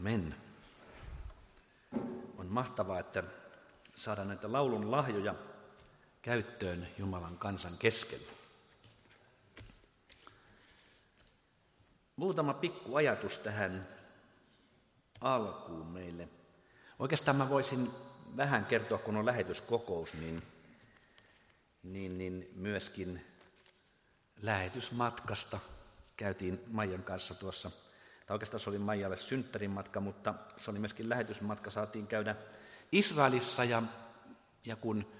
Amen. On mahtavaa, että saadaan näitä laulun lahjoja käyttöön Jumalan kansan keskellä. Muutama pikku ajatus tähän alkuun meille. Oikeastaan mä voisin vähän kertoa, kun on lähetyskokous, niin, niin, niin myöskin lähetysmatkasta käytiin Maijan kanssa tuossa – tai oikeastaan se oli Maijalle synttärin matka, mutta se oli myöskin lähetysmatka, saatiin käydä Israelissa ja, ja kun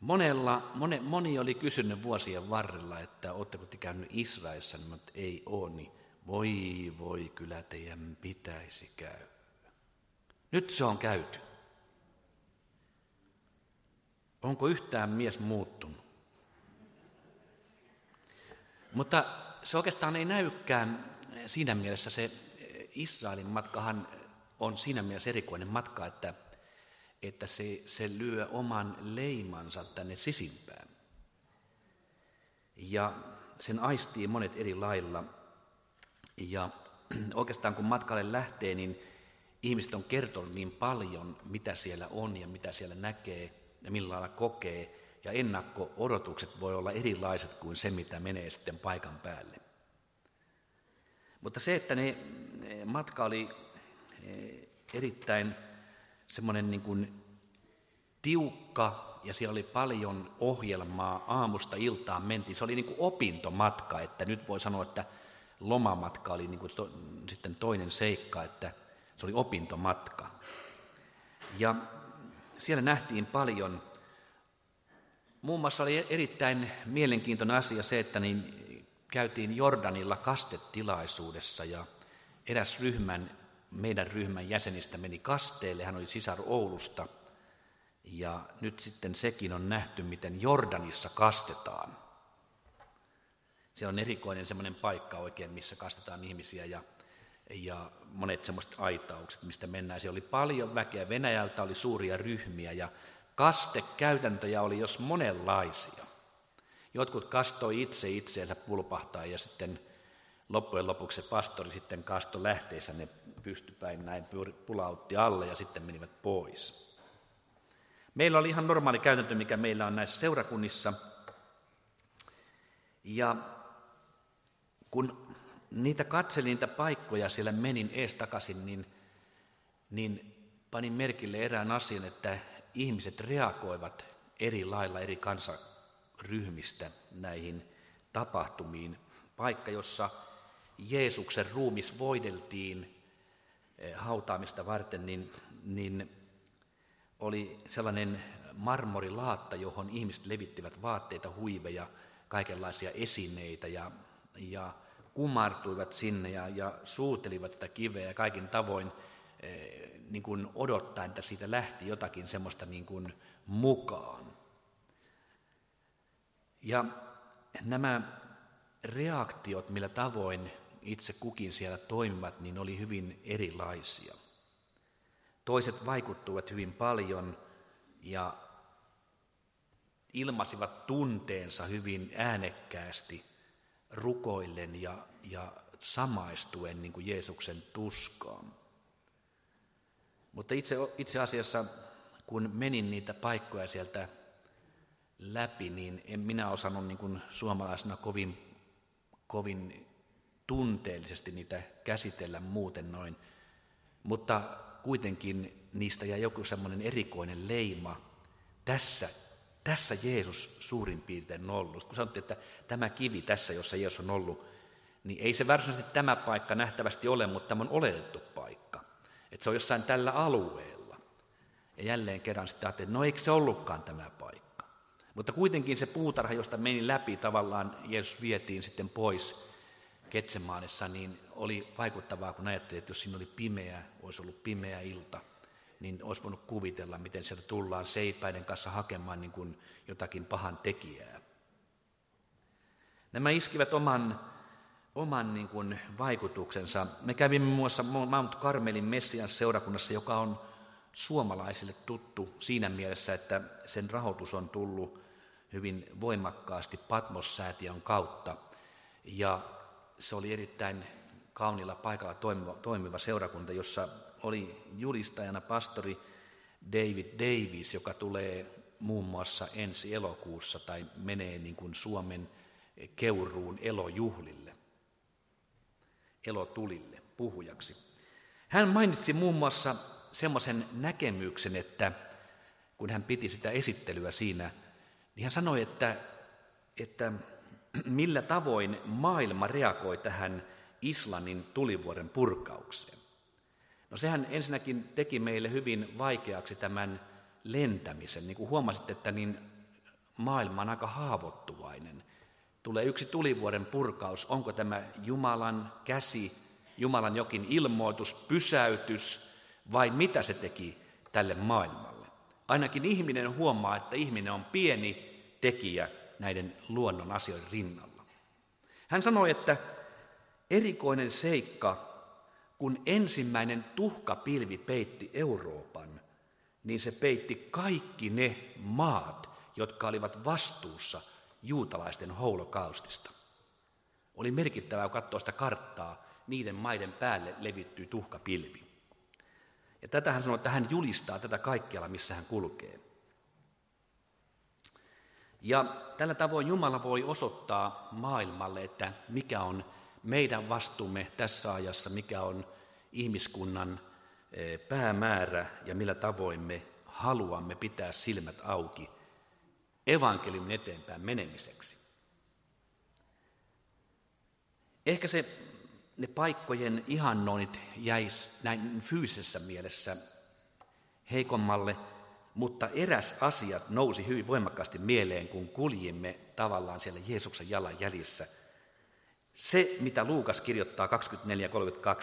monella, moni, moni oli kysynyt vuosien varrella, että oletteko te käynyt Israelissa, niin että ei ole, niin voi voi, kyllä teidän pitäisi käydä. Nyt se on käyty. Onko yhtään mies muuttunut? Mutta se oikeastaan ei näykään siinä mielessä se Israelin matkahan on siinä mielessä erikoinen matka, että, että se, se lyö oman leimansa tänne sisimpään. Ja sen aistii monet eri lailla. Ja oikeastaan kun matkalle lähtee, niin ihmiset on kertonut niin paljon, mitä siellä on ja mitä siellä näkee ja millä lailla kokee. Ja ennakko-odotukset voi olla erilaiset kuin se, mitä menee sitten paikan päälle. Mutta se, että ne matka oli eh, erittäin semmoinen niin kuin tiukka ja siellä oli paljon ohjelmaa aamusta iltaan mentiin. Se oli niin kuin opintomatka, että nyt voi sanoa, että lomamatka oli niin kuin to, sitten toinen seikka, että se oli opintomatka. Ja siellä nähtiin paljon. Muun muassa oli erittäin mielenkiintoinen asia se, että niin käytiin Jordanilla kastetilaisuudessa ja eräs ryhmän, meidän ryhmän jäsenistä meni kasteelle, hän oli sisar Oulusta ja nyt sitten sekin on nähty, miten Jordanissa kastetaan. Se on erikoinen semmoinen paikka oikein, missä kastetaan ihmisiä ja, ja monet semmoiset aitaukset, mistä mennään. Siellä oli paljon väkeä, Venäjältä oli suuria ryhmiä ja kastekäytäntöjä oli jos monenlaisia. Jotkut kastoi itse itseensä pulpahtaa ja sitten loppujen lopuksi se pastori sitten kasto lähteessä ne pystypäin näin pulautti alle ja sitten menivät pois. Meillä oli ihan normaali käytäntö, mikä meillä on näissä seurakunnissa. Ja kun niitä katselin, niitä paikkoja siellä menin ees takaisin, niin, niin panin merkille erään asian, että ihmiset reagoivat eri lailla eri kansaryhmistä näihin tapahtumiin. Paikka, jossa Jeesuksen ruumis voideltiin eh, hautaamista varten, niin, niin oli sellainen marmorilaatta, johon ihmiset levittivät vaatteita, huiveja, kaikenlaisia esineitä ja, ja kumartuivat sinne ja, ja suutelivat sitä kiveä ja kaikin tavoin eh, niin kuin odottaen, että siitä lähti jotakin semmoista niin kuin mukaan. Ja nämä reaktiot, millä tavoin itse kukin siellä toimivat, niin oli hyvin erilaisia. Toiset vaikuttuivat hyvin paljon ja ilmasivat tunteensa hyvin äänekkäästi rukoillen ja, ja samaistuen niin kuin Jeesuksen tuskaan. Mutta itse, itse asiassa, kun menin niitä paikkoja sieltä läpi, niin en minä osannut niin kuin suomalaisena kovin, kovin tunteellisesti niitä käsitellä muuten noin, mutta kuitenkin niistä jäi joku semmoinen erikoinen leima. Tässä, tässä Jeesus suurin piirtein ollut. Kun sanottiin, että tämä kivi tässä, jossa Jeesus on ollut, niin ei se varsinaisesti tämä paikka nähtävästi ole, mutta tämä on oletettu paikka. Että se on jossain tällä alueella. Ja jälleen kerran sitten että no eikö se ollutkaan tämä paikka. Mutta kuitenkin se puutarha, josta meni läpi, tavallaan Jeesus vietiin sitten pois Ketsemaanessa, niin oli vaikuttavaa, kun ajattelin, että jos siinä oli pimeä, olisi ollut pimeä ilta, niin olisi voinut kuvitella, miten sieltä tullaan seipäiden kanssa hakemaan niin kuin jotakin pahan tekijää. Nämä iskivät oman, oman niin kuin vaikutuksensa. Me kävimme muun muassa Mount Carmelin Messias seurakunnassa, joka on suomalaisille tuttu siinä mielessä, että sen rahoitus on tullut hyvin voimakkaasti Patmos-säätiön kautta. Ja se oli erittäin kaunilla paikalla toimiva, toimiva seurakunta, jossa oli julistajana pastori David Davis, joka tulee muun muassa ensi elokuussa tai menee niin kuin Suomen keuruun elojuhlille, elotulille puhujaksi. Hän mainitsi muun muassa semmoisen näkemyksen, että kun hän piti sitä esittelyä siinä, niin hän sanoi, että, että millä tavoin maailma reagoi tähän Islannin tulivuoren purkaukseen. No sehän ensinnäkin teki meille hyvin vaikeaksi tämän lentämisen. Niin kuin huomasit, että niin maailma on aika haavoittuvainen. Tulee yksi tulivuoren purkaus. Onko tämä Jumalan käsi, Jumalan jokin ilmoitus, pysäytys vai mitä se teki tälle maailmalle? Ainakin ihminen huomaa, että ihminen on pieni tekijä näiden luonnon asioiden rinnalla. Hän sanoi, että erikoinen seikka, kun ensimmäinen tuhkapilvi peitti Euroopan, niin se peitti kaikki ne maat, jotka olivat vastuussa juutalaisten holokaustista. Oli merkittävää katsoa sitä karttaa, niiden maiden päälle levittyi tuhkapilvi. Ja tätä hän sanoi, että hän julistaa tätä kaikkialla, missä hän kulkee. Ja tällä tavoin Jumala voi osoittaa maailmalle, että mikä on meidän vastuumme tässä ajassa, mikä on ihmiskunnan eh, päämäärä ja millä tavoin me haluamme pitää silmät auki evankeliumin eteenpäin menemiseksi. Ehkä se, ne paikkojen ihannoinnit jäisi näin fyysisessä mielessä heikommalle, mutta eräs asia nousi hyvin voimakkaasti mieleen, kun kuljimme tavallaan siellä Jeesuksen jalan jäljissä. Se, mitä Luukas kirjoittaa 24.32,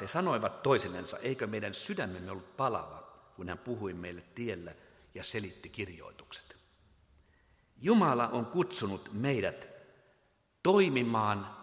he sanoivat toisillensa, eikö meidän sydämemme ollut palava, kun hän puhui meille tiellä ja selitti kirjoitukset. Jumala on kutsunut meidät toimimaan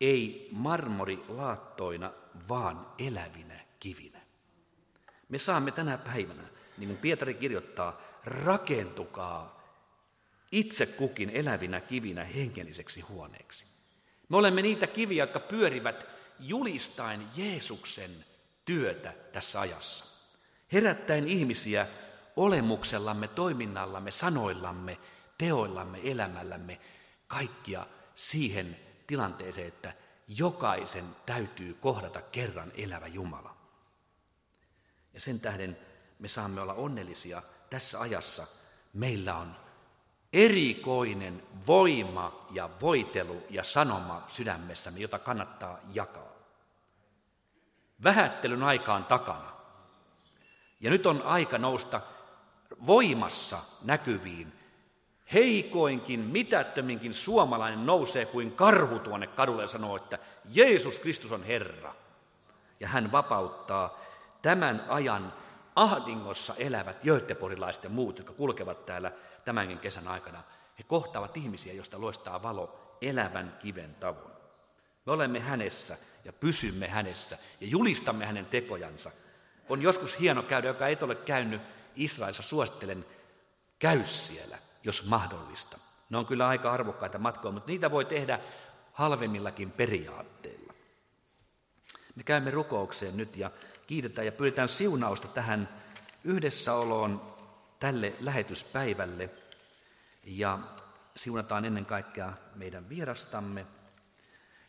ei marmorilaattoina, vaan elävinä kivinä. Me saamme tänä päivänä niin kuin Pietari kirjoittaa, rakentukaa itse kukin elävinä kivinä hengelliseksi huoneeksi. Me olemme niitä kiviä, jotka pyörivät julistaen Jeesuksen työtä tässä ajassa. Herättäen ihmisiä olemuksellamme, toiminnallamme, sanoillamme, teoillamme, elämällämme, kaikkia siihen tilanteeseen, että jokaisen täytyy kohdata kerran elävä Jumala. Ja sen tähden me saamme olla onnellisia tässä ajassa. Meillä on erikoinen voima ja voitelu ja sanoma sydämessämme, jota kannattaa jakaa. Vähättelyn aika on takana. Ja nyt on aika nousta voimassa näkyviin. Heikoinkin, mitättöminkin suomalainen nousee kuin karhu tuonne kadulle ja sanoo, että Jeesus Kristus on Herra. Ja hän vapauttaa tämän ajan ahdingossa elävät jöitteporilaiset ja muut, jotka kulkevat täällä tämänkin kesän aikana, he kohtaavat ihmisiä, joista loistaa valo elävän kiven tavoin. Me olemme hänessä ja pysymme hänessä ja julistamme hänen tekojansa. On joskus hieno käydä, joka ei ole käynyt Israelissa, suosittelen, käy siellä, jos mahdollista. Ne on kyllä aika arvokkaita matkoja, mutta niitä voi tehdä halvemmillakin periaatteilla. Me käymme rukoukseen nyt ja kiitetään ja pyydetään siunausta tähän yhdessäoloon tälle lähetyspäivälle. Ja siunataan ennen kaikkea meidän vierastamme,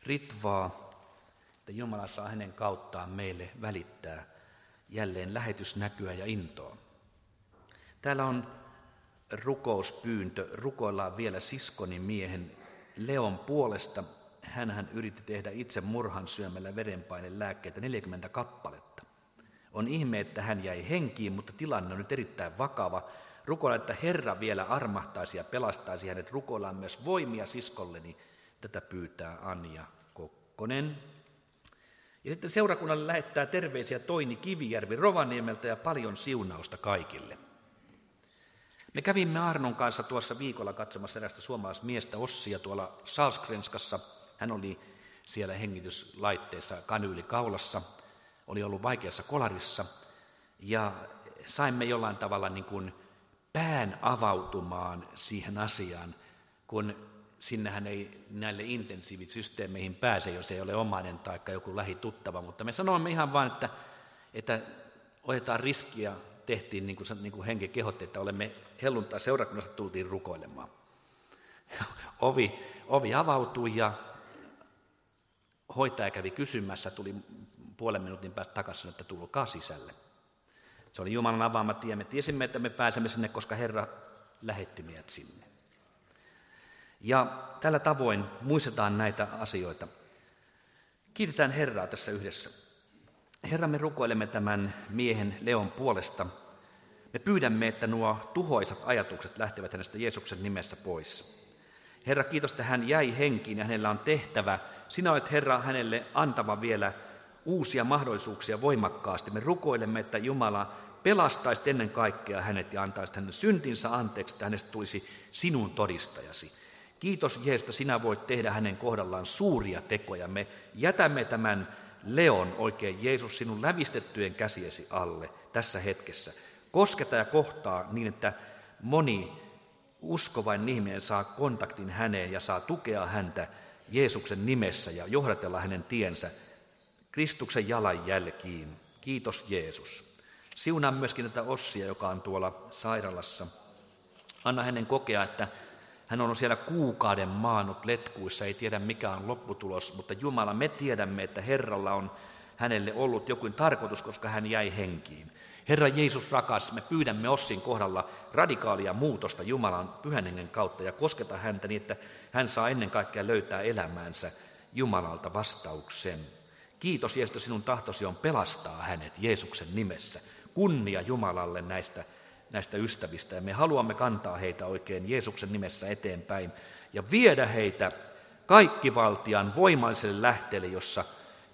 Ritvaa, että Jumala saa hänen kauttaan meille välittää jälleen lähetysnäkyä ja intoa. Täällä on rukouspyyntö. Rukoillaan vielä siskoni miehen Leon puolesta. hän yritti tehdä itse murhan syömällä verenpainelääkkeitä 40 kappaletta. On ihme, että hän jäi henkiin, mutta tilanne on nyt erittäin vakava. Rukoillaan, että Herra vielä armahtaisi ja pelastaisi hänet. Rukoillaan myös voimia siskolleni. Tätä pyytää Anja Kokkonen. Ja sitten seurakunnalle lähettää terveisiä Toini Kivijärvi Rovaniemeltä ja paljon siunausta kaikille. Me kävimme Arnon kanssa tuossa viikolla katsomassa erästä suomalaismiestä Ossia tuolla Salskrenskassa. Hän oli siellä hengityslaitteessa kanyyli kaulassa – oli ollut vaikeassa kolarissa. Ja saimme jollain tavalla niin kuin pään avautumaan siihen asiaan, kun sinnehän ei näille intensiivisysteemeihin pääse, jos ei ole omainen tai joku lähituttava, mutta me sanoimme ihan vain, että, että otetaan riskiä, tehtiin niin kuin, niin kuin henki kehotti, että olemme helluntai seurakunnassa tultiin rukoilemaan. Ovi, ovi avautui ja hoitaja kävi kysymässä, tuli puolen minuutin päästä takaisin, että tulkaa sisälle. Se oli Jumalan avaama tie. Me tiesimme, että me pääsemme sinne, koska Herra lähetti meidät sinne. Ja tällä tavoin muistetaan näitä asioita. Kiitetään Herraa tässä yhdessä. Herra, me rukoilemme tämän miehen Leon puolesta. Me pyydämme, että nuo tuhoisat ajatukset lähtevät hänestä Jeesuksen nimessä pois. Herra, kiitos, että hän jäi henkiin ja hänellä on tehtävä. Sinä olet, Herra, hänelle antava vielä uusia mahdollisuuksia voimakkaasti. Me rukoilemme, että Jumala pelastaisi ennen kaikkea hänet ja antaisi hänen syntinsä anteeksi, että hänestä tulisi sinun todistajasi. Kiitos Jeesus, että sinä voit tehdä hänen kohdallaan suuria tekoja. Me jätämme tämän Leon oikein Jeesus sinun lävistettyjen käsiesi alle tässä hetkessä. Kosketa ja kohtaa niin, että moni uskovain ihminen saa kontaktin häneen ja saa tukea häntä Jeesuksen nimessä ja johdatella hänen tiensä Kristuksen jalanjälkiin. Kiitos Jeesus. Siunaa myöskin tätä Ossia, joka on tuolla sairaalassa. Anna hänen kokea, että hän on siellä kuukauden maannut letkuissa, ei tiedä mikä on lopputulos, mutta Jumala, me tiedämme, että Herralla on hänelle ollut joku tarkoitus, koska hän jäi henkiin. Herra Jeesus rakas, me pyydämme Ossin kohdalla radikaalia muutosta Jumalan pyhän kautta ja kosketa häntä niin, että hän saa ennen kaikkea löytää elämäänsä Jumalalta vastauksen. Kiitos Jeesus, sinun tahtosi on pelastaa hänet Jeesuksen nimessä. Kunnia Jumalalle näistä, näistä ystävistä ja me haluamme kantaa heitä oikein Jeesuksen nimessä eteenpäin ja viedä heitä kaikkivaltian voimalliselle lähteelle, jossa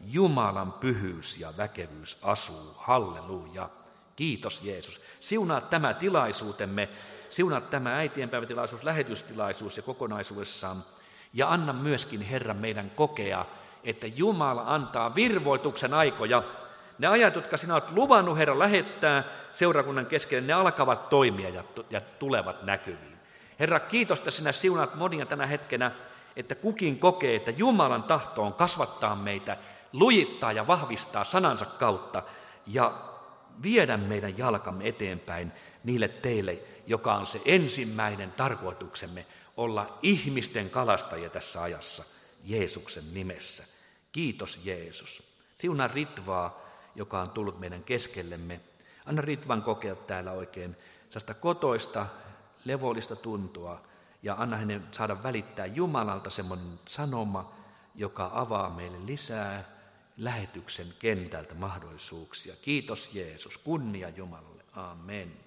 Jumalan pyhyys ja väkevyys asuu. Halleluja. Kiitos Jeesus. Siunaa tämä tilaisuutemme, siunaa tämä äitienpäivätilaisuus, lähetystilaisuus ja kokonaisuudessaan. Ja anna myöskin Herra meidän kokea, että Jumala antaa virvoituksen aikoja. Ne ajat, jotka sinä olet luvannut Herra lähettää seurakunnan keskelle, ne alkavat toimia ja, ja tulevat näkyviin. Herra, kiitos, että sinä siunaat monia tänä hetkenä, että kukin kokee, että Jumalan tahto on kasvattaa meitä, lujittaa ja vahvistaa sanansa kautta ja viedä meidän jalkamme eteenpäin niille teille, joka on se ensimmäinen tarkoituksemme olla ihmisten kalastajia tässä ajassa Jeesuksen nimessä. Kiitos Jeesus. Siunaa Ritvaa, joka on tullut meidän keskellemme. Anna Ritvan kokea täällä oikein sellaista kotoista, levollista tuntua ja anna hänen saada välittää Jumalalta semmoinen sanoma, joka avaa meille lisää lähetyksen kentältä mahdollisuuksia. Kiitos Jeesus, kunnia Jumalalle. Amen.